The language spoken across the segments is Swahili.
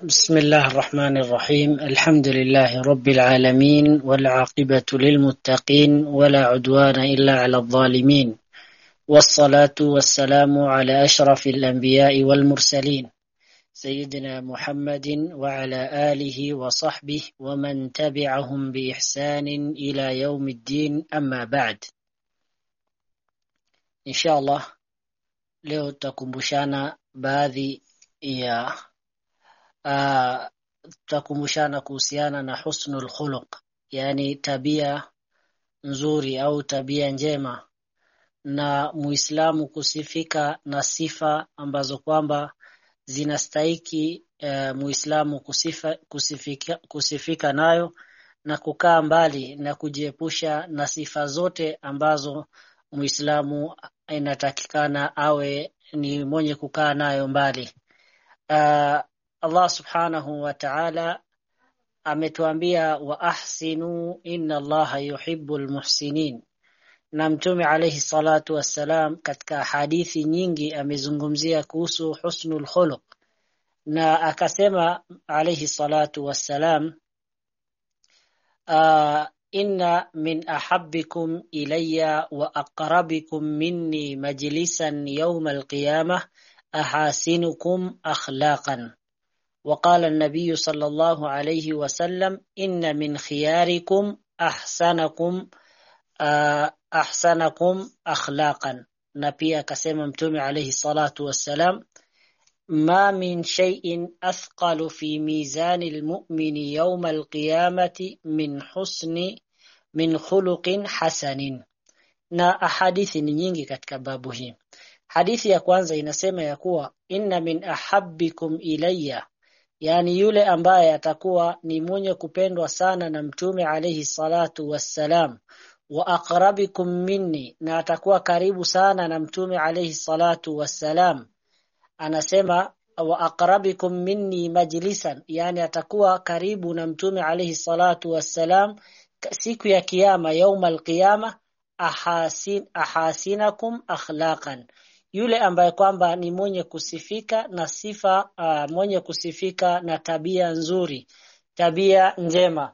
بسم الله الرحمن الرحيم. الحمد لله رب العالمين والعاقبة للمتقين ولا عدوان إلا على الظالمين. والصلاة والسلام على أشرف الأنبياء والمرسلين. سيدنا محمد وعلى آله وصحبه ومن تبعهم بإحسان إلى يوم الدين. أما بعد إن شاء الله leo tutakumbushana baadhi ya uh, tutakumbushana kuhusiana na husnul khuluq yani tabia nzuri au tabia njema. Na muislamu kusifika na sifa ambazo kwamba zinastahiki uh, muislamu kusifa, kusifika, kusifika nayo na kukaa mbali na kujiepusha na sifa zote ambazo muislamu inatakikana awe ni mwenye kukaa nayo mbali. Uh, Allah subhanahu wa ta'ala ametuambia wa ahsinu inna Allaha yuhibbul muhsinin na mtume alayhi salatu wassalam katika hadithi nyingi amezungumzia kuhusu husnul khuluq na akasema alayhi salatu wassalam uh, inna min ahabbikum ilayya wa aqrabikum minni majlisan yawm al-qiyamah ahasinukum akhlaqan وقال النبي صلى الله عليه وسلم إن من خياركم أحسنكم أحسنكم أخلاقا. نبي كسيم متومي عليه الصلاة والسلام ما من شيء أثقل في ميزان المؤمن يوم القيامة من حسن من خلق حسن نا أحاديث نينجي كتك حديث يا كوانزا ينسيما يقوى إن من أحبكم إليّ yani yule ambaye atakuwa ni mwenye kupendwa sana na mtume alayhi salatu wassalam. Wa aqrabikum minni na atakuwa karibu sana na mtume alayhi salatu wassalam. Anasema wa aqrabikum minni majlisan yani atakuwa karibu na mtume alayhi salatu wassalam siku ya kiyama yauma alqiyama ahasin ahasinakum akhlaqan yule ambaye kwamba ni mwenye kusifika na sifa uh, mwenye kusifika na tabia nzuri tabia njema.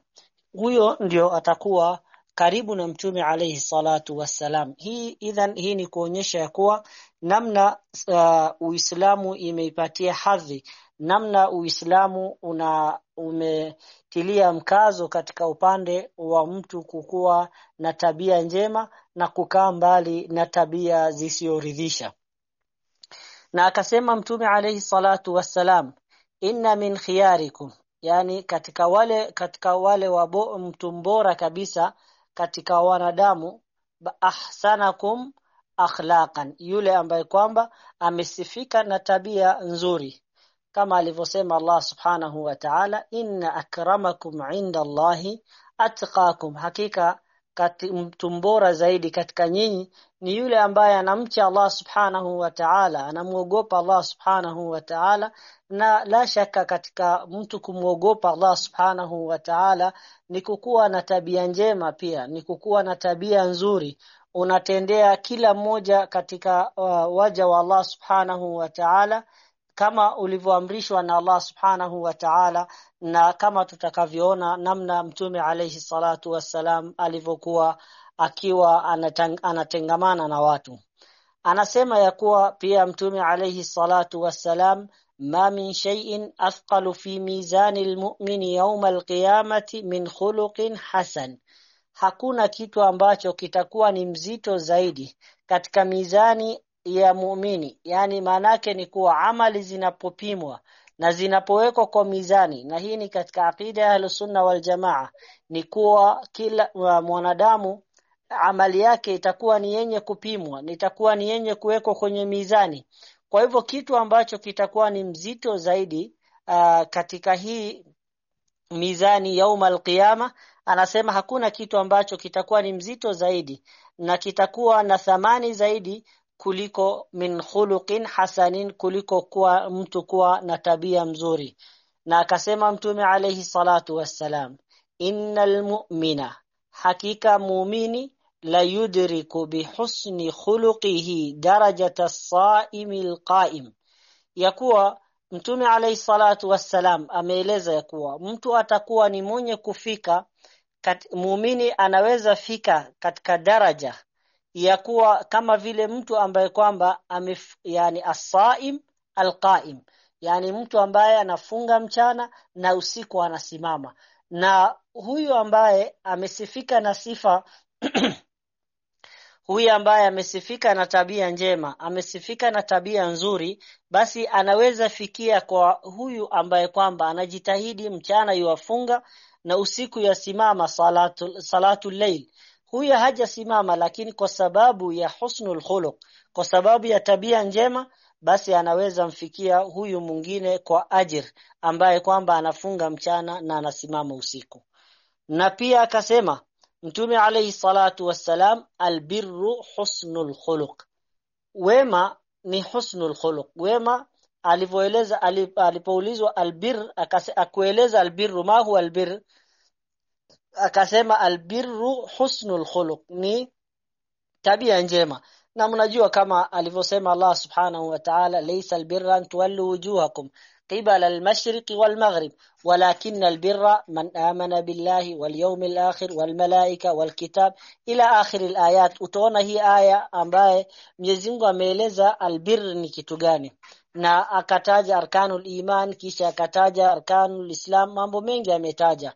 Huyo ndio atakuwa karibu na mtume alayhi salatu wassalam. Hii idhan hii ni kuonyesha ya kuwa namna uh, Uislamu imeipatia hadhi namna Uislamu una umetilia mkazo katika upande wa mtu kukuwa na tabia njema na kukaa mbali na tabia zisioridhisha na akasema mtume alayhi salatu wassalam inna min khiyarikum. Yani katika wale katika wale wabo mtu mbora kabisa katika wanadamu ahsanakum akhlaqan yule ambaye kwamba amesifika na tabia nzuri. Kama alivyosema Allah subhanahu wa ta'ala inna akramakum inda Allahi atqakum. Hakika kati mtu mbora zaidi katika nyinyi ni yule ambaye anamcha Allah subhanahu wa ta'ala anamuogopa Allah subhanahu wa ta'ala na la shaka katika mtu kumuogopa Allah subhanahu wa ta'ala ni kukuwa na tabia njema pia ni kukuwa na tabia nzuri. Unatendea kila mmoja katika uh, waja wa Allah subhanahu wa ta'ala kama ulivyoamrishwa na Allah subhanahu wa ta'ala na kama tutakavyoona namna mtume alayhi salatu wassalam alivyokuwa akiwa anatengamana na watu. Anasema ya kuwa pia mtume alayhi salatu wassalam ma min shay'in athqalu fi mizani almu'mini yawm alqiyamati min khuluqin hasan. Hakuna kitu ambacho kitakuwa ni mzito zaidi katika mizani ya muumini. Yani maanake ni kuwa amali zinapopimwa na zinapowekwa kwa mizani na hii ni katika aqida ya sunna wal jamaa ni kuwa kila mwanadamu amali yake itakuwa ni yenye kupimwa itakuwa ni yenye kuwekwa kwenye mizani. Kwa hivyo kitu ambacho kitakuwa ni mzito zaidi uh, katika hii mizani yauma qiyama, anasema hakuna kitu ambacho kitakuwa ni mzito zaidi na kitakuwa na thamani zaidi kuliko min khuluqin hasanin kuliko kuwa mtu kuwa na tabia mzuri. Na akasema mtume alayhi salatu wassalam innal mu'mina hakika muumini la yudriku bihusni khuluqihi darajata as-sa'imi al-qa'im ya kuwa Mtume alayhi salatu wassalam ameeleza ya kuwa mtu atakuwa ni mwenye kufika kat, muumini anaweza fika katika daraja ya kuwa kama vile mtu ambaye kwamba yani asaim alqaim. Yani mtu ambaye anafunga mchana na usiku anasimama. Na huyu ambaye amesifika na sifa huyu ambaye amesifika na tabia njema amesifika na tabia nzuri basi anaweza fikia kwa huyu ambaye kwamba anajitahidi mchana yuwafunga na usiku yasimama salatu salatu layl huyu hajasimama lakini kwa sababu ya husnul khuluq kwa sababu ya tabia njema basi anaweza mfikia huyu mwingine kwa ajir ambaye kwamba anafunga mchana na anasimama usiku. Na pia akasema Mtume alayhi salatu wassalam albirru husnul khuluq. Wema ni husnul khuluq. Wema alivyoeleza alipoulizwa albir akueleza albirru ma huwa albir akasema albirru husnul khuluq. Ni tabia njema. Na mnajua kama alivyosema Allah subhanahu wa ta'ala laysa albirra an tuwallu wujuhakum qibal almashriqi walmaghrib walakin albirra man amana billahi walyawmil akhir walmalaika walkitab. Ila akhir alayat utaona hii aya ambaye Mwenyezi Mungu ameeleza albirr ni kitu gani. Na akataja arkanul iman kisha akataja arkanul islam mambo mengi ametaja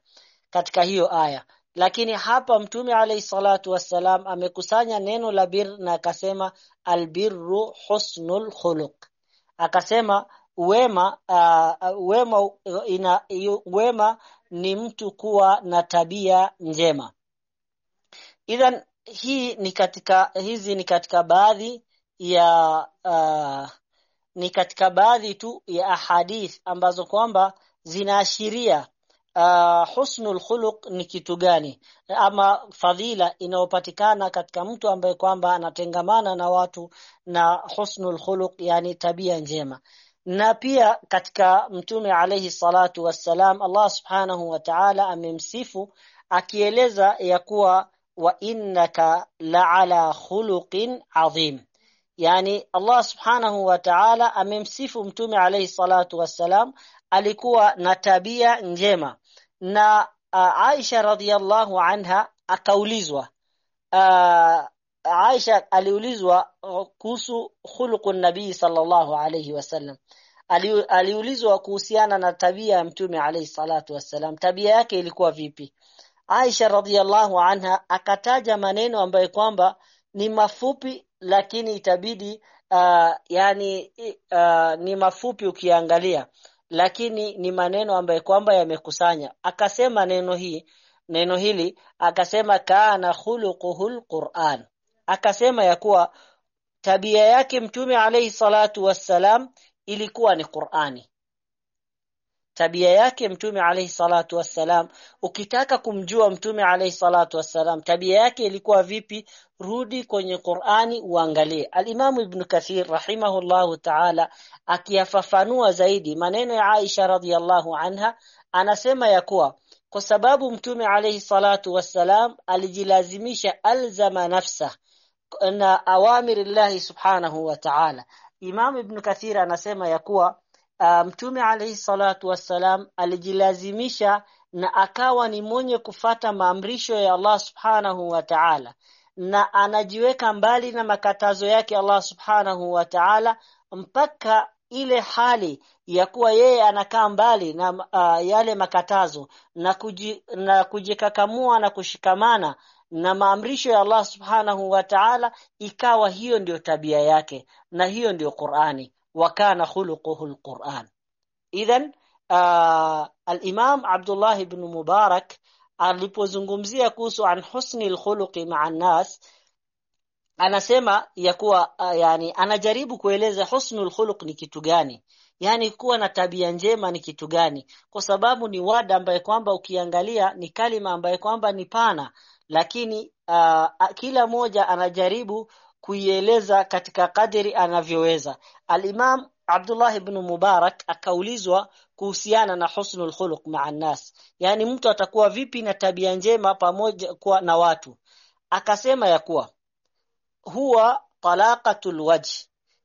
katika hiyo aya. Lakini hapa mtume alayhi salatu wassalam amekusanya neno la bir na akasema albirru husnul khuluq. Akasema wema uh, wema ina wema ni mtu kuwa na tabia njema. Idhan hii ni katika hizi ni katika baadhi ya uh, ni katika baadhi tu ya ahadith ambazo kwamba zinaashiria uh, husnul khuluq ni kitu gani? Ama fadhila inayopatikana katika mtu ambaye kwamba anatengamana na watu na husnul khuluq yani tabia njema. Na pia katika mtume alayhi salatu wassalam Allah subhanahu wa ta'ala amemsifu akieleza ya kuwa wa innaka la'ala khuluqin adhim yani Allah subhanahu wa ta'ala amemsifu mtume alayhi salatu wassalam alikuwa na tabia njema. Na uh, Aisha radhiallahu anha akaulizwa uh, Aisha aliulizwa kuhusu khuluqun nabii sallallahu alayhi wasallam. Ali, aliulizwa kuhusiana na tabia ya mtume alayhi salatu wassalam. Tabia yake ilikuwa vipi? Aisha radhiallahu anha akataja maneno ambayo kwamba ni mafupi lakini itabidi uh, yani uh, ni mafupi ukiangalia. Lakini ni maneno ambayo kwamba yamekusanya. Akasema neno hii neno hili akasema kana khuluquhul Qur'an akasema ya kuwa tabia yake mtume alayhi salatu wassalam ilikuwa ni Qur'ani tabia yake mtume alayhi salatu wassalam. Ukitaka kumjua mtume alayhi salatu wassalam tabia yake ilikuwa vipi? Rudi kwenye Qur'ani uangalie. al-Imam Ibn Kathir rahimahullahu ta'ala akiyafafanua zaidi maneno ya Aisha radhiallahu anha anasema ya kuwa kwa sababu mtume alayhi salatu wassalam alijilazimisha alzama nafsa na awamirillahi subhanahu wa ta'ala. Imam Ibn Kathir anasema ya kuwa uh, mtume alayhi salatu wassalam alijilazimisha na akawa ni mwenye kufata maamrisho ya Allah subhanahu wa ta'ala. Na anajiweka mbali na makatazo yake Allah subhanahu wa ta'ala mpaka ile hali ya kuwa yeye anakaa mbali na uh, yale makatazo na, kuji, na kujikakamua na kushikamana na maamrisho ya Allah subhanahu wa ta'ala ikawa hiyo ndiyo tabia yake na hiyo ndiyo Qur'ani wa kana khuluquhu alquran. Idhan uh, al-Imam Abdullah ibn Mubarak alipozungumzia kuhusu an husni alkhuluqi ma'a nas anasema ya kuwa uh, yani anajaribu kueleza husnu khuluq ni kitu gani? Yani kuwa na tabia njema ni kitu gani? Kwa sababu ni wada ambaye kwamba ukiangalia ni kalima ambaye kwamba ni pana. Lakini uh, kila moja anajaribu kuieleza katika kadiri anavyoweza. al-Imam Abdullah ibn Mubarak akaulizwa kuhusiana na husnul khuluq ma'an nas. Yani mtu atakuwa vipi na tabia njema pamoja kwa na watu? Akasema ya kuwa huwa talaqatul wajh.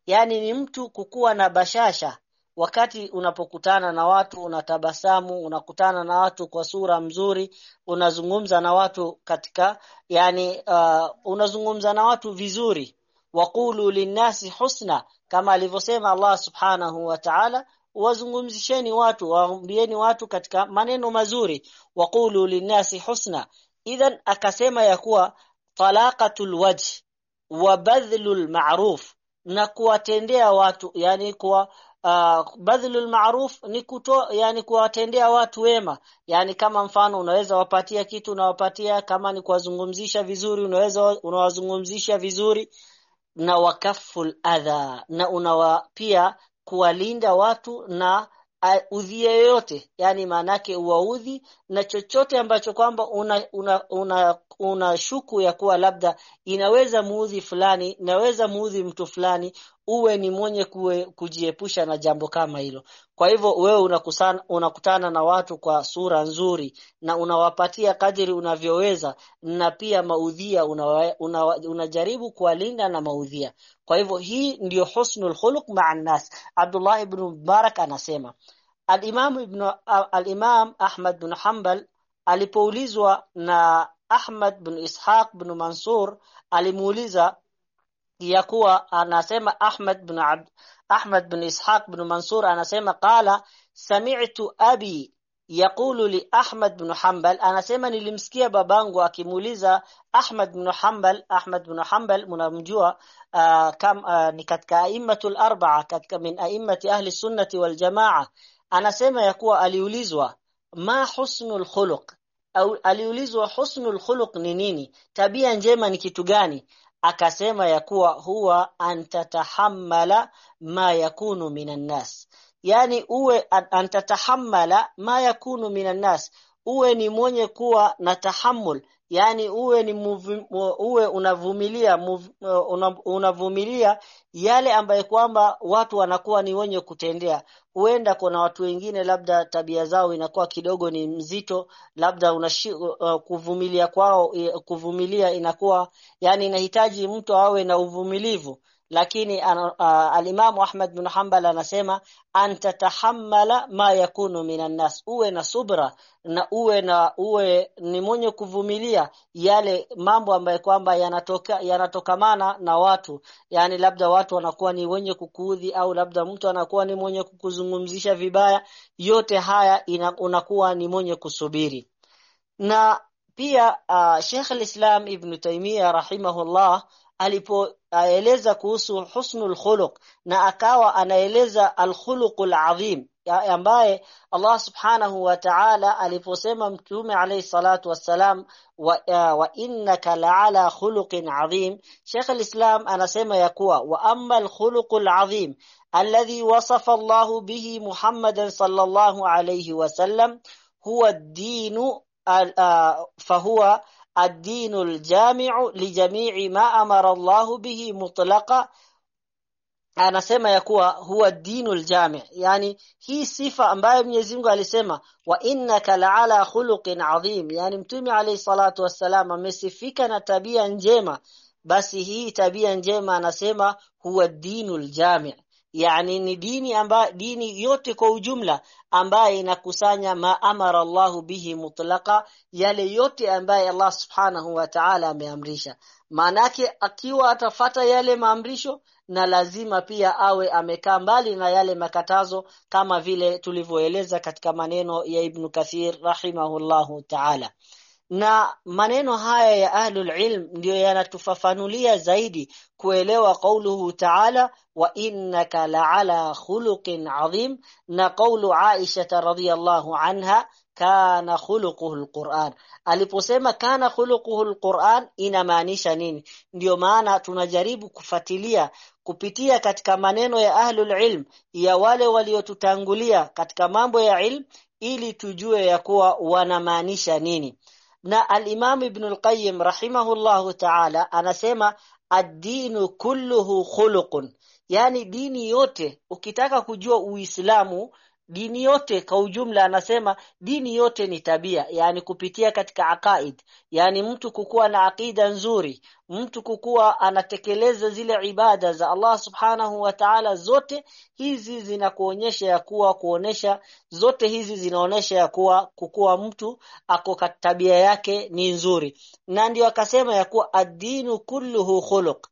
Yani ni mtu kukuwa na bashasha wakati unapokutana na watu unatabasamu unakutana na watu kwa sura mzuri unazungumza na watu katika yani uh, unazungumza na watu vizuri. Waqulu linnasi husna kama alivyosema Allah subhanahu wa ta'ala wazungumzisheni watu waambieni watu katika maneno mazuri. Waqulu linnasi husna idhan akasema ya kuwa talaqatul wajh wa badhlul ma'ruf na kuwatendea watu yani kuwa uh, badhlul ma'ruf ni kuto yani kuwatendea watu wema. Yani kama mfano unaweza wapatia kitu unawapatia kama ni kuwazungumzisha vizuri unaweza unawazungumzisha vizuri na wakaful adha na unawa pia kuwalinda watu na udhi yoyote yani maanake uwaudhi na chochote ambacho kwamba una, una, una, una shuku ya kuwa labda inaweza muudhi fulani inaweza muudhi mtu fulani uwe ni mwenye kue, kujiepusha na jambo kama hilo. Kwa hivyo wewe unakusana, unakutana na watu kwa sura nzuri na unawapatia kadiri unavyoweza na pia maudhia unajaribu una, una kuwalinda na maudhia. Kwa hivyo hii ndio husnul khuluq ma'a nas Abdullah ibn Mubarak anasema Al-Imam ibn al-Imam Ahmad bin Hanbal alipoulizwa na Ahmad bin Ishaq bin Mansur alimuuliza ya kuwa anasema Ahmad bin Abd Ahmad bin Ishaq bin Mansur anasema qala sami'tu abi yaqulu li Ahmad bin Hanbal. Anasema nilimsikia babangu akimuuliza Ahmad bin Hanbal Ahmad bin Hanbal mnamjua uh, kam uh, ni katika aimatul arba'a katika min aimati ahli sunnati wal jamaa. Anasema ya kuwa aliulizwa ma husnul khuluq? Au aliulizwa husnul khuluq ni nini? Tabia njema ni kitu gani akasema ya kuwa huwa antatahammala ma yakunu minan nas. Yani uwe antatahammala ma yakunu minan nas. Uwe ni mwenye kuwa na tahammul yani uwe ni muvi, uwe unavumilia muvi, unavumilia yale ambaye kwamba watu wanakuwa ni wenye kutendea. Huenda kuna watu wengine labda tabia zao inakuwa kidogo ni mzito labda unashi, uh, kuvumilia kwao kuvumilia inakuwa yani inahitaji mtu awe na uvumilivu lakini uh, alimamu Ahmad bin Hanbal anasema antatahammala ma yakunu minan nas. Uwe na subra na uwe na uwe ni mwenye kuvumilia yale mambo ambayo kwamba yanatoka yanatokamana na watu. Yani labda watu wanakuwa ni wenye kukuudhi au labda mtu anakuwa ni mwenye kukuzungumzisha vibaya yote haya ina, unakuwa ni mwenye kusubiri. Na pia uh, Sheikh al-Islam Ibn Taymiyyah rahimahullah alipoeleza kuhusu husnul khuluq na akawa anaeleza al-khuluqul azim ambaye Allah subhanahu wa ta'ala aliposema mtume alayhi salatu wassalam wa, uh, wa innaka la'ala khuluqin azim Sheikh al-Islam anasema ya kuwa wa amma al-khuluqul azim alladhi wasafa Allah bihi Muhammadan sallallahu alayhi wasallam huwa ad-din uh, fahuwa ad-dinu al-jami'u li jami'i ma amara Allah bihi mutlaqa anasema ya kuwa huwa dinul jami yani hii sifa ambayo Mwenyezi Mungu alisema wa innaka la'ala khuluqin adhim yani mtume alayhi salatu wassalam amesifika na tabia njema basi hii tabia njema anasema huwa dinul jami yani ni dini amba, dini yote kwa ujumla ambaye inakusanya ma amara Allahu bihi mutlaqa yale yote ambaye Allah subhanahu wa ta'ala ameamrisha. Maanake akiwa atafata yale maamrisho na lazima pia awe amekaa mbali na yale makatazo kama vile tulivyoeleza katika maneno ya Ibn Kathir rahimahullahu ta'ala na maneno haya ya ahlul ilm ndiyo yanatufafanulia zaidi kuelewa kauluhu ta'ala wa innaka la'ala khuluqin adhim na kaulu Aisha radhiyallahu anha kana khuluquhu alquran aliposema kana khuluquhu alquran inamaanisha nini? Ndiyo maana tunajaribu kufatilia kupitia katika maneno ya ahlul ilm ya wale waliotutangulia katika mambo ya ilm ili tujue ya kuwa wanamaanisha nini na al-Imam Ibn al-Qayyim rahimahullahu ta'ala anasema ad-dinu kulluhu khuluqun. Yani dini yote ukitaka kujua uislamu dini yote kwa ujumla anasema dini yote ni tabia yani kupitia katika aqaid. Yani mtu kukuwa na aqida nzuri mtu kukuwa anatekeleza zile ibada za Allah subhanahu wa ta'ala zote hizi zinakuonyesha ya kuwa kuonesha zote hizi zinaonesha ya kuwa kukuwa mtu ako tabia yake ni nzuri. Na ndio akasema ya kuwa ad-dinu kulluhu khuluq.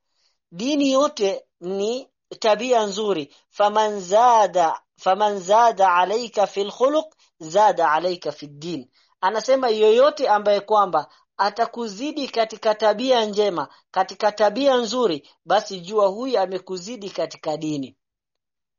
Dini yote ni tabia nzuri faman zada faman zada alayka fil khuluq zada alayka fid din. Anasema yoyote ambaye kwamba atakuzidi katika tabia njema katika tabia nzuri basi jua huyu amekuzidi katika dini.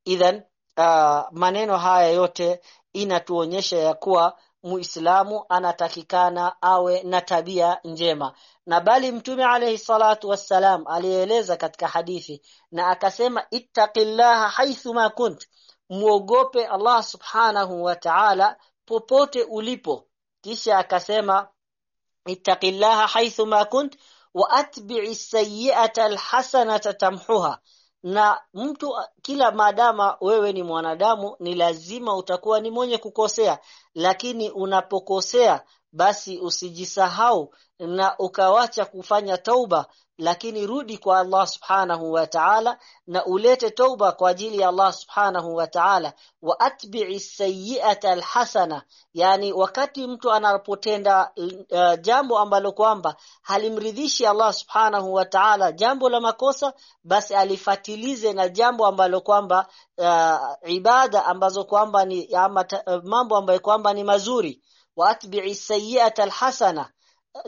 Idhan uh, maneno haya yote inatuonyesha ya kuwa muislamu anatakikana awe na tabia njema. Na bali mtume alayhi salatu wassalam alieleza katika hadithi na akasema ittaqillaha haithu ma kunt. Muogope Allah subhanahu wa ta'ala popote ulipo. Kisha akasema ittaqillaha haithu ma kunt wa atbi'is sayyi'ata alhasanata tamhuha na mtu kila maadama wewe ni mwanadamu ni lazima utakuwa ni mwenye kukosea. Lakini unapokosea basi usijisahau na ukawacha kufanya tauba lakini rudi kwa Allah subhanahu wa ta'ala na ulete tauba kwa ajili ya Allah subhanahu wa ta'ala. Wa atbi'i sayyi'ata alhasana yani wakati mtu anapotenda uh, jambo ambalo kwamba halimridhishi Allah subhanahu wa ta'ala jambo la makosa basi alifatilize na jambo ambalo kwamba uh, ibada ambazo kwamba ni ama uh, mambo ambayo kwamba ni mazuri wa atbi'i sayyi'ata alhasana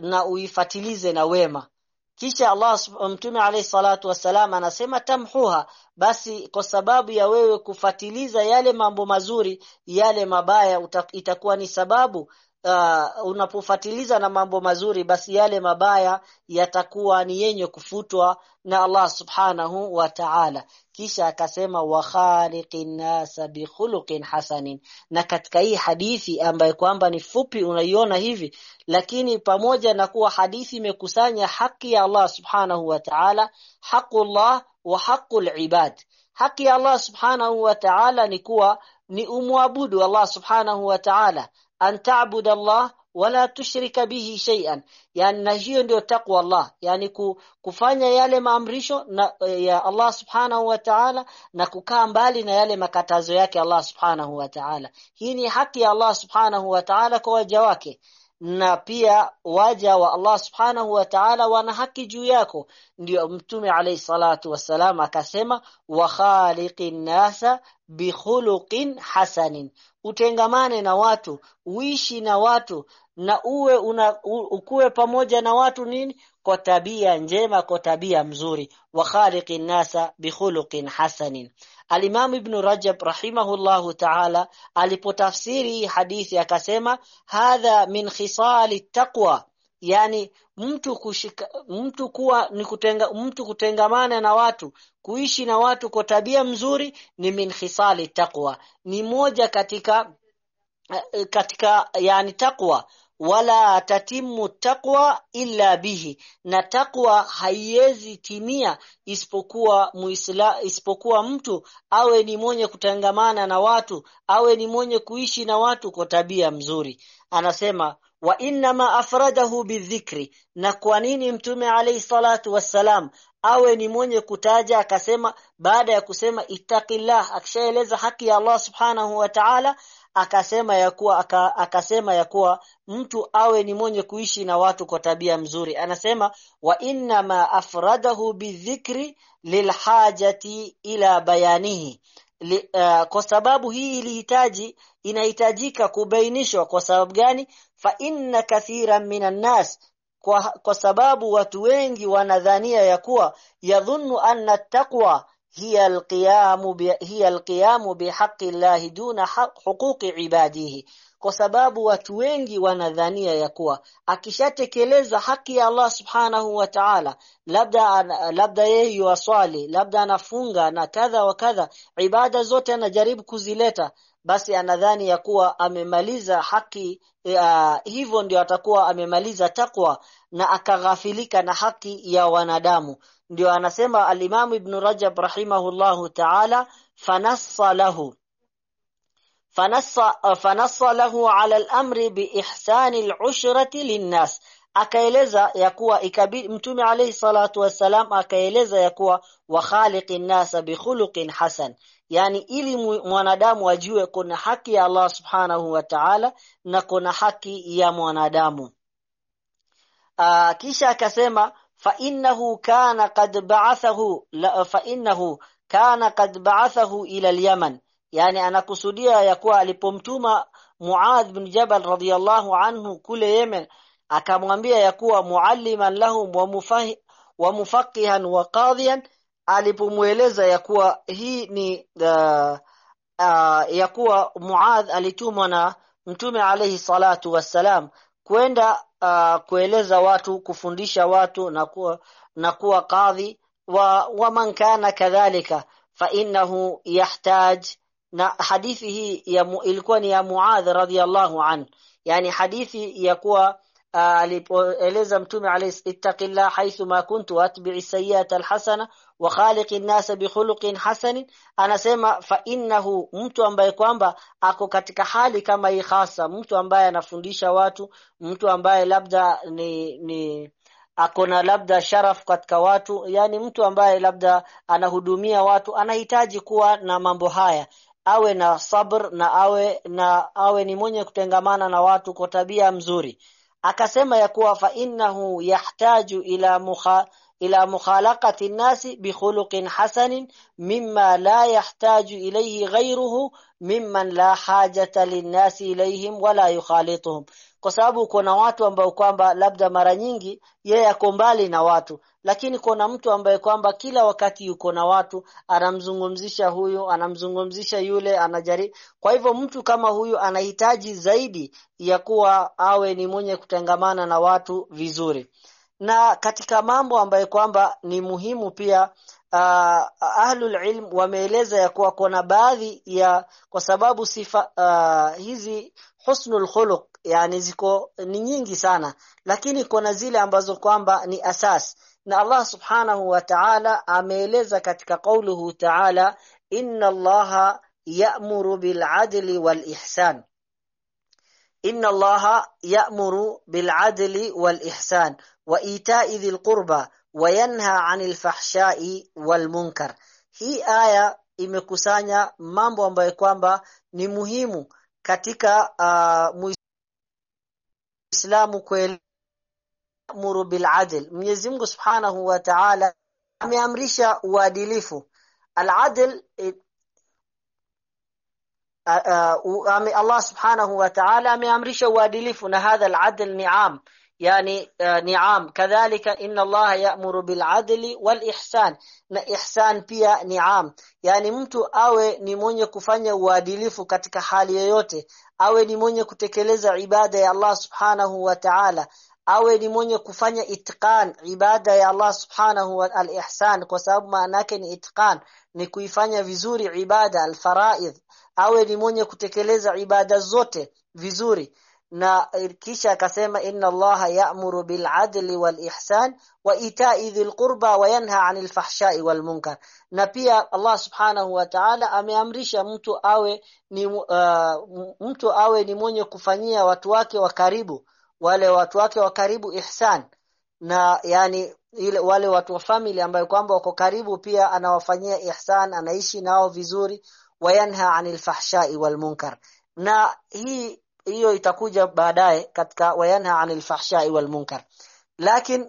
na uifatilize na wema. Kisha Allah mtume alayhi salatu wasalam anasema tamhuha basi kwa sababu ya wewe kufatiliza yale mambo mazuri yale mabaya itakuwa ni sababu uh, unapofatiliza na mambo mazuri basi yale mabaya yatakuwa ni yenye kufutwa na Allah subhanahu wa ta'ala kisha akasema wa khaliqin nasa bi khuluqin hasanin. Na katika hii hadithi ambayo kwamba ni fupi unaiona hivi lakini pamoja na kuwa hadithi imekusanya haki ya Allah subhanahu wa ta'ala haqullah wa haqul ibad. Haki ya Allah subhanahu wa ta'ala ni kuwa ni umwabudu Allah subhanahu wa ta'ala. An ta'budu Allah wala tushrika bihi shay'an. Yani na hiyo ndio takwa Allah. Yani kufanya yale maamrisho na, ya Allah subhanahu wa ta'ala na kukaa mbali na yale makatazo yake Allah subhanahu wa ta'ala. Hii ni haki ya Allah subhanahu wa ta'ala kwa waja wake. Na pia waja wa Allah subhanahu wa ta'ala wana haki juu yako. Ndio mtume alayhi salatu wassalam akasema wa khaliqin nasa bi khuluqin hasanin. Utengamane na watu uishi na watu na uwe una, u, ukuwe pamoja na watu nini? Kwa tabia njema kwa tabia mzuri. Wa khaliqin nasa bi khuluqin hasanin. Al-Imam Ibn Rajab rahimahullahu ta'ala alipotafsiri hadithi akasema hadha min khisali taqwa. Yani mtu kushika, mtu kuwa ni kutenga mtu kutengamana na watu kuishi na watu kwa tabia mzuri ni min khisali taqwa. Ni moja katika katika yani taqwa wala tatimu taqwa illa bihi na taqwa haiwezi timia isipokuwa muisla isipokuwa mtu awe ni mwenye kutangamana na watu awe ni mwenye kuishi na watu kwa tabia mzuri. Anasema wa inma afradahu bidhikri na kwa nini mtume alayhi salatu wassalam awe ni mwenye kutaja akasema baada ya kusema ittaqillah akishaeleza haki ya Allah subhanahu wa ta'ala akasema ya kuwa aka, akasema ya kuwa mtu awe ni mwenye kuishi na watu kwa tabia mzuri. Anasema wa inna ma afradahu bidhikri lilhajati ila bayanihi. Li, uh, kwa sababu hii ilihitaji inahitajika kubainishwa. Kwa sababu gani? Fa inna kathiran minan nas. Kwa, kwa sababu watu wengi wanadhania ya kuwa yadhunnu anna taqwa hiya alqiyamu bi hiya alqiyamu bihaqqi llahi duna huquqi ibadihi. Kwa sababu watu wengi wanadhania ya kuwa akishatekeleza haki ya Allah subhanahu wa ta'ala labda labda yeye yuwaswali labda anafunga na kadha wa kadha ibada zote anajaribu kuzileta basi anadhani ya kuwa amemaliza haki uh, hivyo ndio atakuwa amemaliza takwa na akaghafilika na haki ya wanadamu. Ndio anasema alimamu ibn Rajab rahimahullahu ta'ala fanassa lahu fanassa fanassa lahu ala al-amri bi ihsani al-ushrati lin-nas. Akaeleza ya kuwa ikabidi mtume alayhi salatu wasalam akaeleza ya kuwa wa khaliqin nasa bi khuluqin hasan yani ili mwanadamu ajue kuna haki ya Allah subhanahu wa ta'ala na kuna haki ya mwanadamu. Aa, kisha akasema fa innahu kana qad ba'athahu fa innahu kana qad ba'athahu ila al-Yaman. Yani anakusudia ya kuwa alipomtuma Muadh bin Jabal radhiyallahu anhu kule Yemen akamwambia ya kuwa mualliman lahum wa mufahi wa mufaqihan wa qadhiyan alipomueleza ya kuwa hii ni uh, uh, ya kuwa Muadh alitumwa na Mtume alayhi salatu wassalam kwenda uh, kueleza watu kufundisha watu na kuwa na kuwa kadhi wa man kana kadhalika fa innahu yahtaj na hadithi hii ya ilikuwa ni ya Muadh radhiyallahu an yani hadithi ya kuwa alipoeleza mtume alayhi ittaqillah haythu ma kuntu atbi'i sayyi'ata alhasana wa khaliqin nasa bi khuluqin hasanin anasema fa innahu mtu ambaye kwamba ako katika hali kama hii hasa mtu ambaye anafundisha watu mtu ambaye labda ni ni ako na labda sharaf katika watu yani mtu ambaye labda anahudumia watu anahitaji kuwa na mambo haya awe na sabr na awe na awe ni mwenye kutengamana na watu kwa tabia mzuri akasema ya kuwa fa innahu yahtaju ila mukha ila mukhalaqati nasi bi khuluqin hasanin mimma la yahtaju ilayhi ghayruhu mimman la hajata linnasi ilayhim wala yukhalituhum kwa sababu kuna watu ambao kwamba labda mara nyingi yeye ako mbali na watu. Lakini kuna mtu ambaye kwamba kila wakati yuko na watu anamzungumzisha huyu anamzungumzisha yule anajari. Kwa hivyo mtu kama huyu anahitaji zaidi ya kuwa awe ni mwenye kutengamana na watu vizuri. Na katika mambo ambayo kwamba ni muhimu pia uh, ahlul ilm wameeleza ya kuwa kuna baadhi ya kwa sababu sifa uh, hizi husnul khuluq yani ziko ni nyingi sana lakini kuna zile ambazo kwamba ni asas na Allah subhanahu wa ta'ala ameeleza katika kauluhu ta'ala inna allaha ya'muru bil adli wal ihsan inna allaha ya'muru bil adli wal ihsan wa ita'i dhil qurba wa yanha 'anil fahsha'i wal munkar hii aya imekusanya mambo ambayo kwamba ni muhimu katika uh, Muislamu kuamuru bil adl Mwenyezi Mungu Subhanahu wa Ta'ala ameamrisha uadilifu al-adl Allah Subhanahu wa Ta'ala ameamrisha uadilifu na hadha al-adl ni'am yani uh, ni'am kadhalika inna Allah ya'muru bil adli wal ihsan na ihsan pia ni'am yani mtu awe ni mwenye kufanya uadilifu katika hali yoyote. Awe ni mwenye kutekeleza ibada ya Allah subhanahu wa ta'ala. Awe ni mwenye kufanya itqan ibada ya Allah subhanahu wa al-ihsan. Kwa sababu maana yake ni itqan ni kuifanya vizuri ibada al-faraidh awe ni mwenye kutekeleza ibada zote vizuri na kisha akasema inna allaha ya'muru bil adli wal ihsan wa ita'i dhil qurba wa yanha 'anil fahsha'i wal munkar. Na pia Allah subhanahu wa ta'ala ameamrisha mtu awe ni uh, mtu awe ni mwenye kufanyia watu wake wa karibu wale watu wake wa karibu ihsan. Na yani ile wale watu wa family ambayo kwamba wako karibu pia anawafanyia ihsan anaishi nao vizuri wayanha 'anil fahsha'i wal munkar. Na hii hiyo itakuja baadaye katika wayanha 'anil fahsha'i wal munkar lakini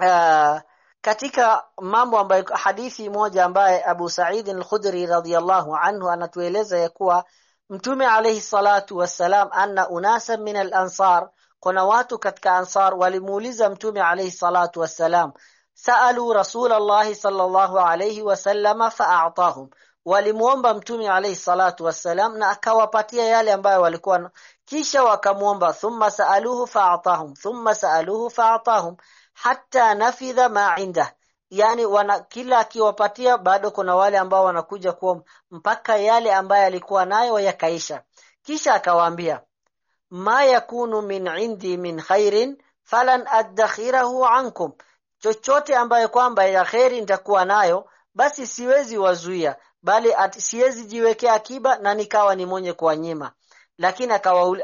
uh, katika mambo ambayo hadithi moja ambaye Abu Sa'id al-Khudri radhiyallahu anhu anatueleza ya kuwa Mtume alayhi salatu wassalam anna unasa min al-ansar kuna watu katika ansar walimuuliza Mtume alayhi salatu wassalam saalu Rasulullah sallallahu alayhi wasallama fa'atahum walimuomba Mtume alayhi salatu wassalam na akawapatia yale ambayo walikuwa kisha wakamuomba thumma saaluhu fa'atahum thumma saaluhu fa'atahum hatta nafidha ma inda. Yani wana kila akiwapatia bado kuna wale ambao wanakuja kuomba mpaka yale ambayo alikuwa nayo yakaisha. Kisha akawaambia ma yakunu min indi min khairin falan adakhirahu ankum. Chochote ambayo kwamba ya khairi nitakuwa nayo basi siwezi wazuia bali ati siwezi jiwekea akiba na nikawa ni mwenye kuwanyima. Lakini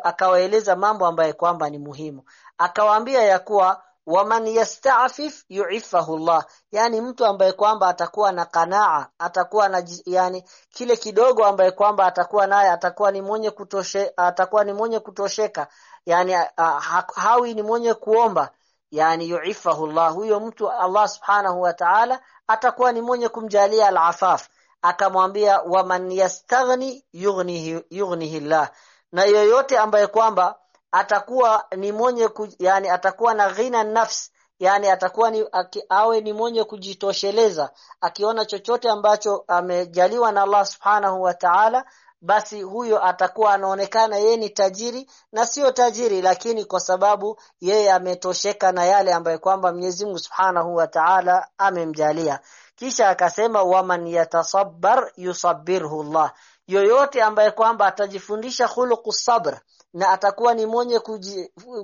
akawaeleza mambo ambayo kwamba ni muhimu. Akawaambia ya kuwa waman yasta'fif yuifahu Allah. Yani mtu ambaye kwamba atakuwa na kanaa atakuwa na yani kile kidogo ambaye kwamba atakuwa naye atakuwa ni mwenye kutoshe atakuwa ni mwenye kutosheka. Yani ha, hawi ni mwenye kuomba. Yani yu'iffahu Allah. Huyo mtu Allah subhanahu wa ta'ala atakuwa ni mwenye kumjalia al-afaf akamwambia waman yastaghni yughnihi yughnihi Allah. Na yoyote ambaye kwamba atakuwa ni mwenye yani atakuwa na ghina nafs yani atakuwa ni aki, awe ni mwenye kujitosheleza akiona chochote ambacho amejaliwa na Allah subhanahu wa ta'ala basi huyo atakuwa anaonekana yeye ni tajiri na sio tajiri lakini kwa sababu yeye ametosheka na yale ambayo kwamba Mwenyezi Mungu Subhanahu wa Ta'ala amemjalia kisha akasema waman yatasabbar yusabbirhu Allah. Yoyote ambaye kwamba atajifundisha khuluqu sabr na atakuwa ni mwenye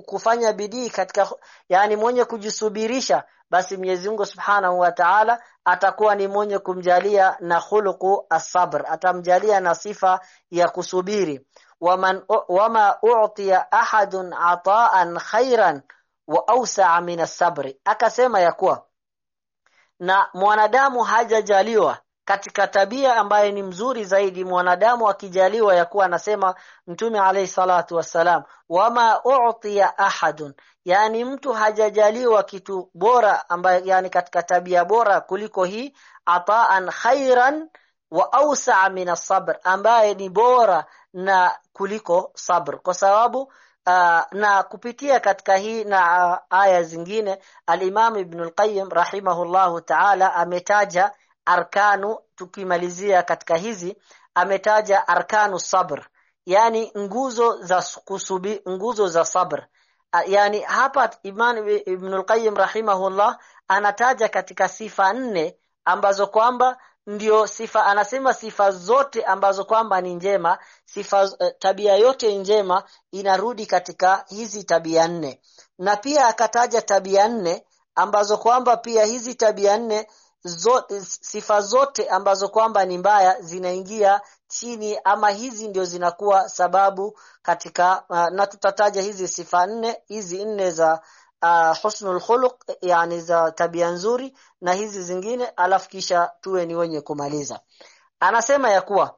kufanya bidii katika yani mwenye kujisubirisha basi Mwenyezi Mungu Subhanahu wa Ta'ala atakuwa ni mwenye kumjalia na khuluqu as-sabr atamjalia na sifa ya kusubiri. Waman wama u'tiya ahadun ata'an khairan wa awsa'a min as-sabr akasema ya kuwa na mwanadamu hajajaliwa katika tabia ambaye ni mzuri zaidi mwanadamu akijaliwa ya kuwa anasema mtume alayhi salatu wassalam wama u'tiya ahadun yani mtu hajajaliwa kitu bora ambaye yani katika tabia bora kuliko hii ataan khairan wa awsa min as-sabr ambaye ni bora na kuliko sabr. Kwa sababu Uh, na kupitia katika hii na uh, aya zingine al-Imam Ibn al-Qayyim rahimahullahu ta'ala ametaja arkanu tukimalizia katika hizi ametaja arkanu sabr. Yani nguzo za kusubi nguzo za sabr. Yani hapa Imam Ibn al-Qayyim rahimahullah anataja katika sifa nne ambazo kwamba ndio sifa anasema sifa zote ambazo kwamba ni njema sifa uh, tabia yote njema inarudi katika hizi tabia nne. Na pia akataja tabia nne ambazo kwamba pia hizi tabia nne zote sifa zote ambazo kwamba ni mbaya zinaingia chini ama hizi ndio zinakuwa sababu katika uh, na tutataja hizi sifa nne hizi nne za uh, husnul khuluq yani za tabia nzuri na hizi zingine alafu kisha tuwe ni wenye kumaliza. Anasema ya kuwa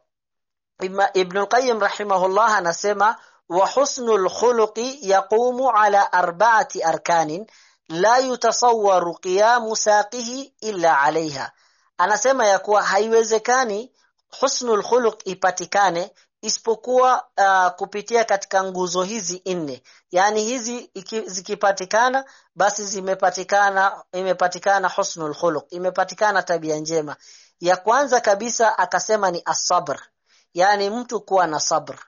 Ibn al-Qayyim rahimahullah anasema wa husnul khuluqi yaqumu ala arba'ati arkanin la yutasawwaru qiyamu saqihi illa alaiha. Anasema ya kuwa haiwezekani husnul khuluq ipatikane isipokuwa uh, kupitia katika nguzo hizi nne. Yani hizi iki, zikipatikana basi zimepatikana imepatikana husnul khuluq. Imepatikana tabia njema. Ya kwanza kabisa akasema ni asabr yani mtu kuwa na sabr.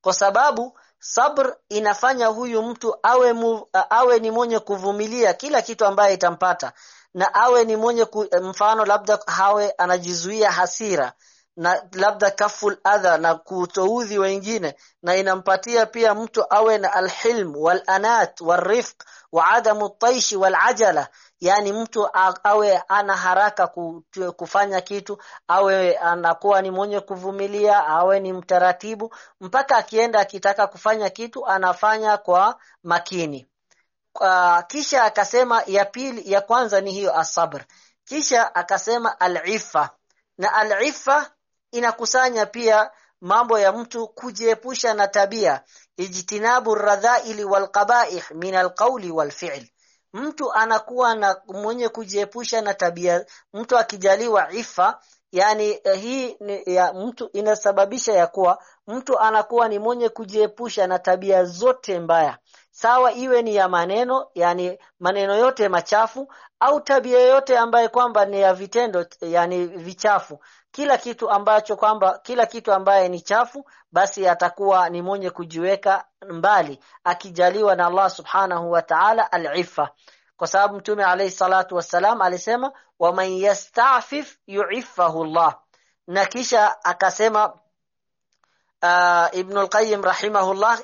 Kwa sababu sabr inafanya huyu mtu awe mu, awe ni mwenye kuvumilia kila kitu ambaye itampata. Na awe ni mwenye ku, mfano labda hawe anajizuia hasira na labda kaful adha na kutoudhi wengine na inampatia pia mtu awe na alhilm walanat warifq wa adamu taishi walajala yani mtu awe ana haraka kufanya kitu awe anakuwa ni mwenye kuvumilia awe ni mtaratibu mpaka akienda akitaka kufanya kitu anafanya kwa makini. Uh, kisha akasema ya pili ya kwanza ni hiyo asabr kisha akasema al-iffa na al-iffa inakusanya pia mambo ya mtu kujiepusha na tabia ijtinabu radhaili walqabaih min alqawli walfi'l mtu anakuwa na mwenye kujiepusha na tabia mtu akijaliwa ifa yani eh, hii ni, ya mtu inasababisha ya kuwa mtu anakuwa ni mwenye kujiepusha na tabia zote mbaya. Sawa iwe ni ya maneno yani maneno yote machafu au tabia yote ambaye kwamba ni ya vitendo yani vichafu kila kitu ambacho kwamba kila kitu ambaye ni chafu basi atakuwa ni mwenye kujiweka mbali akijaliwa na Allah subhanahu wa ta'ala al-iffa kwa sababu mtume alayhi salatu wassalam alisema wa man yasta'fif yu'iffahu Allah. Na kisha akasema uh, Ibn al-Qayyim rahimahullah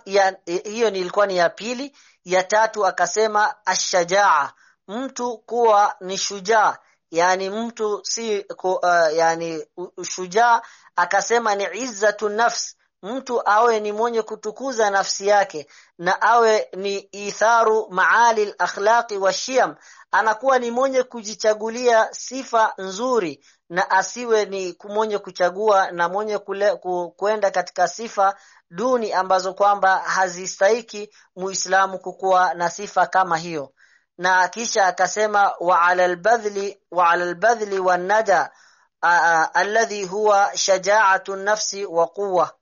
hiyo ni ilikuwa ni ya pili. Ya tatu akasema ash-shajaa mtu kuwa ni shujaa yani mtu si ku, uh, yani shujaa akasema ni izzatu nafs. Mtu awe ni mwenye kutukuza nafsi yake na awe ni itharu maali al-akhlaqi wa shiam anakuwa ni mwenye kujichagulia sifa nzuri na asiwe ni mwenye kuchagua na mwenye kwenda ku, katika sifa duni ambazo kwamba hazistahiki muislamu kukuwa na sifa kama hiyo na kisha akasema wa ala albadhli wa ala albadhli wan nada alladhi huwa shaja'atu nafsi wa quwwa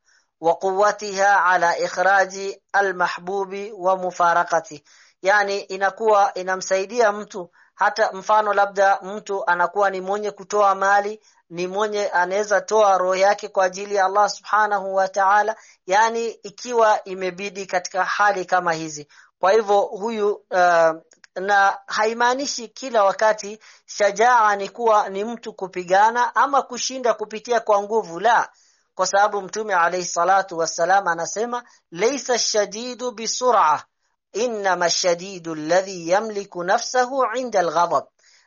wa quwwatiha ala ikhraji almahbubi wa mufaraqati. Yani inakuwa inamsaidia mtu hata mfano labda mtu anakuwa ni mwenye kutoa mali ni mwenye anaweza toa roho yake kwa ajili ya Allah subhanahu wa ta'ala yani ikiwa imebidi katika hali kama hizi. Kwa hivyo huyu uh, na haimaanishi kila wakati shajaa ni kuwa ni mtu kupigana ama kushinda kupitia kwa nguvu la. Kwa sababu mtume alayhi salatu wassalam anasema laysa shadidu bisur'a inma shadidu alladhi yamliku nafsahu 'inda alghadab.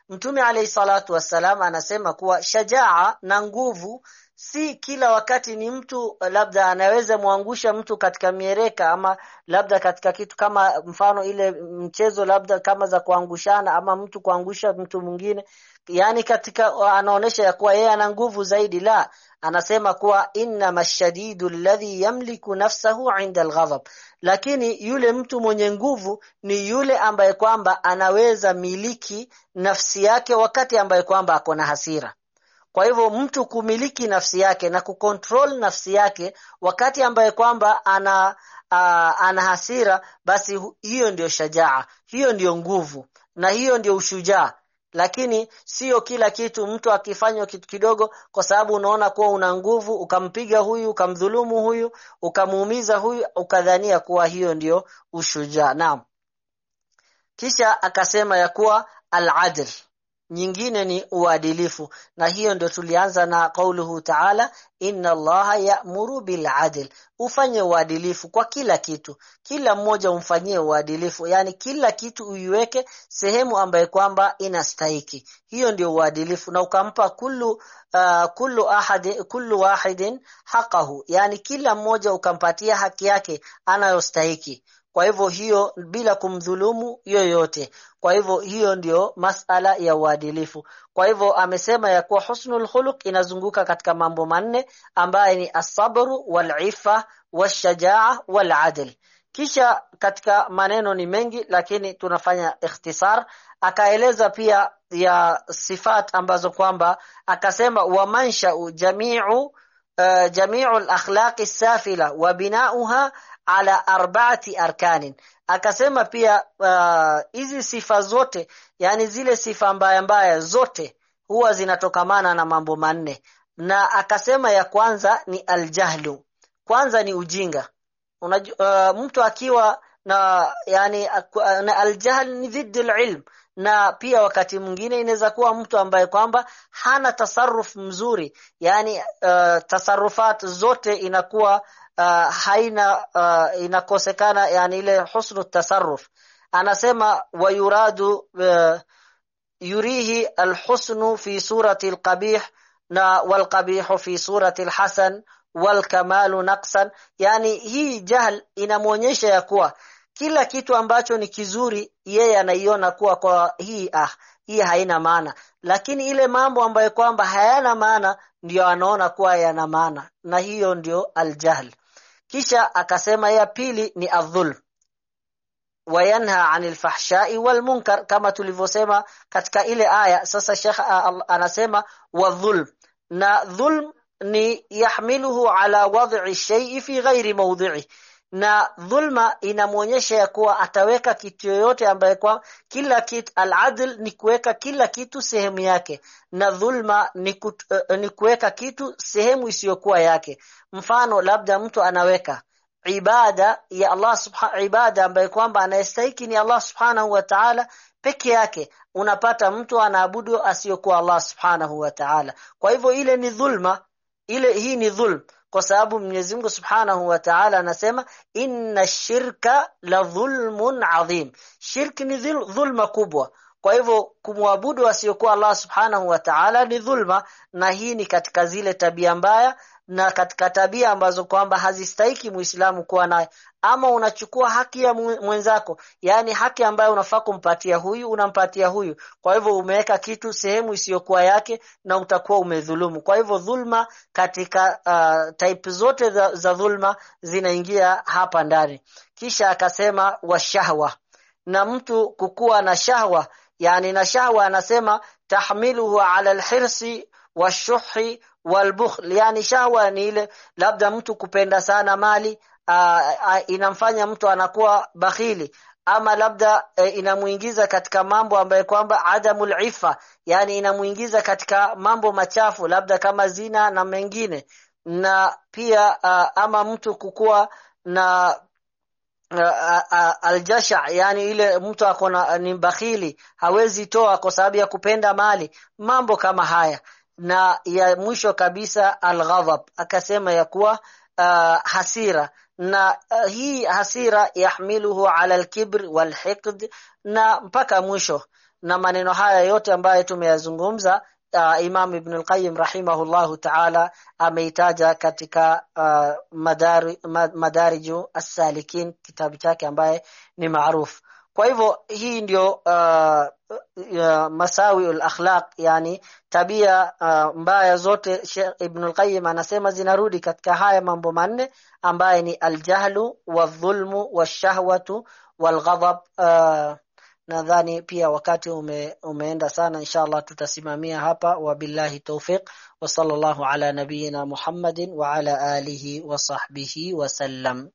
Mtume alayhi salatu wassalam anasema kuwa shajaa na nguvu si kila wakati ni mtu labda anaweza muangusha mtu katika miereka ama labda katika kitu kama mfano ile mchezo labda kama za kuangushana ama mtu kuangusha mtu mwingine yani katika anaonesha ya kuwa yeye ana nguvu zaidi. La anasema kuwa inna mashadidu alladhi yamliku nafsahu 'inda alghadab. Lakini yule mtu mwenye nguvu ni yule ambaye kwamba anaweza miliki nafsi yake wakati ambaye kwamba ako na hasira kwa hivyo mtu kumiliki nafsi yake na kukontrol nafsi yake wakati ambaye kwamba ana uh, ana hasira basi hiyo ndiyo shajaa hiyo ndiyo nguvu na hiyo ndiyo ushujaa. Lakini sio kila kitu mtu akifanywa kitu kidogo kwa sababu unaona kuwa una nguvu ukampiga huyu ukamdhulumu huyu ukamuumiza huyu ukadhania kuwa hiyo ndiyo ushujaa. Naam. Kisha akasema ya kuwa al-adl nyingine ni uadilifu. Na hiyo ndio tulianza na kauluhu ta'ala inna allaha ya'muru bil adl ufanye uadilifu kwa kila kitu. Kila mmoja umfanyie uadilifu. Yani kila kitu uiweke sehemu ambaye kwamba inastahiki. Hiyo ndio uadilifu. Na ukampa kullu uh, kullu ahadi kullu wahidin haqahu. Yani kila mmoja ukampatia haki yake anayostahiki kwa hivyo hiyo bila kumdhulumu yoyote. Kwa hivyo hiyo ndiyo masala ya uadilifu. Kwa hivyo amesema ya kuwa husnul khuluq inazunguka katika mambo manne ambaye ni asabru wal-ifa wash-shajaa wal-adl kisha katika maneno ni mengi lakini tunafanya ikhtisar. Akaeleza pia ya sifat ambazo kwamba akasema wa mansha jami'u uh, jami'u al-akhlaq as-safila wa bina'uha ala arba'ati arkanin. Akasema pia hizi uh, sifa zote yani zile sifa mbaya mbaya zote huwa zinatokamana na mambo manne. Na akasema ya kwanza ni aljahlu. Kwanza ni ujinga. Unaj, uh, mtu akiwa na yani na aljahl ni dhidi alilm. Na pia wakati mwingine inaweza kuwa mtu ambaye kwamba hana tasarruf mzuri. Yani uh, tasarufat zote inakuwa uh, haina uh, inakosekana yani ile husnu tasarruf. Anasema wayuradu uh, yurihi alhusnu fi surati alqabih na walqabih fi surati alhasan walkamalu naqsan. Yani hii jahl inamuonyesha ya kuwa kila kitu ambacho ni kizuri yeye anaiona kuwa kwa hii ah hii haina maana. Lakini ile mambo ambayo kwamba hayana maana ndiyo anaona kuwa yana maana. Na hiyo ndio aljahl kisha akasema ya pili ni adhulm wayanha anil fahshai wal munkar kama tulivyosema katika ile aya. Sasa Sheikh anasema wadhulm na dhulm ni yahmiluhu ala wad'i shay'i fi ghairi mawdhi'i na dhulma inamuonyesha ya kuwa ataweka kitu yoyote ambaye kwa kila kitu al-adl ni kuweka kila kitu sehemu yake na dhulma ni, kut, uh, ni kuweka kitu sehemu isiyokuwa yake. Mfano labda mtu anaweka ibada ya Allah subhanahu ibada ambaye kwamba anayestahiki ni Allah subhanahu wa ta'ala peke yake. Unapata mtu anaabudu asiyokuwa Allah subhanahu wa ta'ala. Kwa hivyo ile ni dhulma ile hii ni dhulm kwa sababu Mwenyezi Mungu Subhanahu wa Ta'ala anasema inna shirka la dhulmun adhim. Shirki ni dhulma kubwa. Kwa hivyo kumwabudu asiyokuwa Allah subhanahu wa ta'ala ni dhulma na hii ni katika zile tabia mbaya na katika tabia ambazo kwamba hazistahiki muislamu kuwa naye ama unachukua haki ya mwenzako yani haki ambayo unafaa kumpatia huyu unampatia huyu. Kwa hivyo umeweka kitu sehemu isiyokuwa yake na utakuwa umedhulumu. Kwa hivyo dhulma katika uh, type zote za, za dhulma zinaingia hapa ndani. Kisha akasema washahwa na mtu kukuwa na shahwa yani na shahwa anasema tahmiluhu ala alhirsi washuhi walbukhl yani shahwa ni ile labda mtu kupenda sana mali a, a, inamfanya mtu anakuwa bakhili. Ama labda e, inamuingiza katika mambo ambayo kwamba adamul ifa. Yani inamuingiza katika mambo machafu labda kama zina na mengine. Na pia a, ama mtu kukua na aljasha. Yani ile mtu akona ni bakhili hawezi toa kwa sababu ya kupenda mali. Mambo kama haya na ya mwisho kabisa alghadab. Akasema ya kuwa uh, hasira. Na uh, hii hasira yahmiluhu ala alkibr walhiqd na mpaka mwisho. Na maneno haya yote ambayo tumeyazungumza uh, Imam Ibn al-Qayyim rahimahullahu ta'ala ameitaja katika uh, madari, madariju as-salikin kitabu chake ambaye ni maarufu kwa hivyo hii ndio uh, uh, masawi al-akhlaq yani tabia uh, mbaya zote Sheikh Ibn al-Qayyim anasema zinarudi katika haya mambo manne ambaye ni al-jahlu wadh-dhulmu wash-shahwatu wal-ghadab. Uh, nadhani pia wakati ume, umeenda sana inshallah tutasimamia hapa. Wabillahi tawfiq. Wa sallallahu ala nabiyyina Muhammadin wa ala alihi wa sahbihi wa sallam